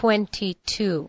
twenty-two.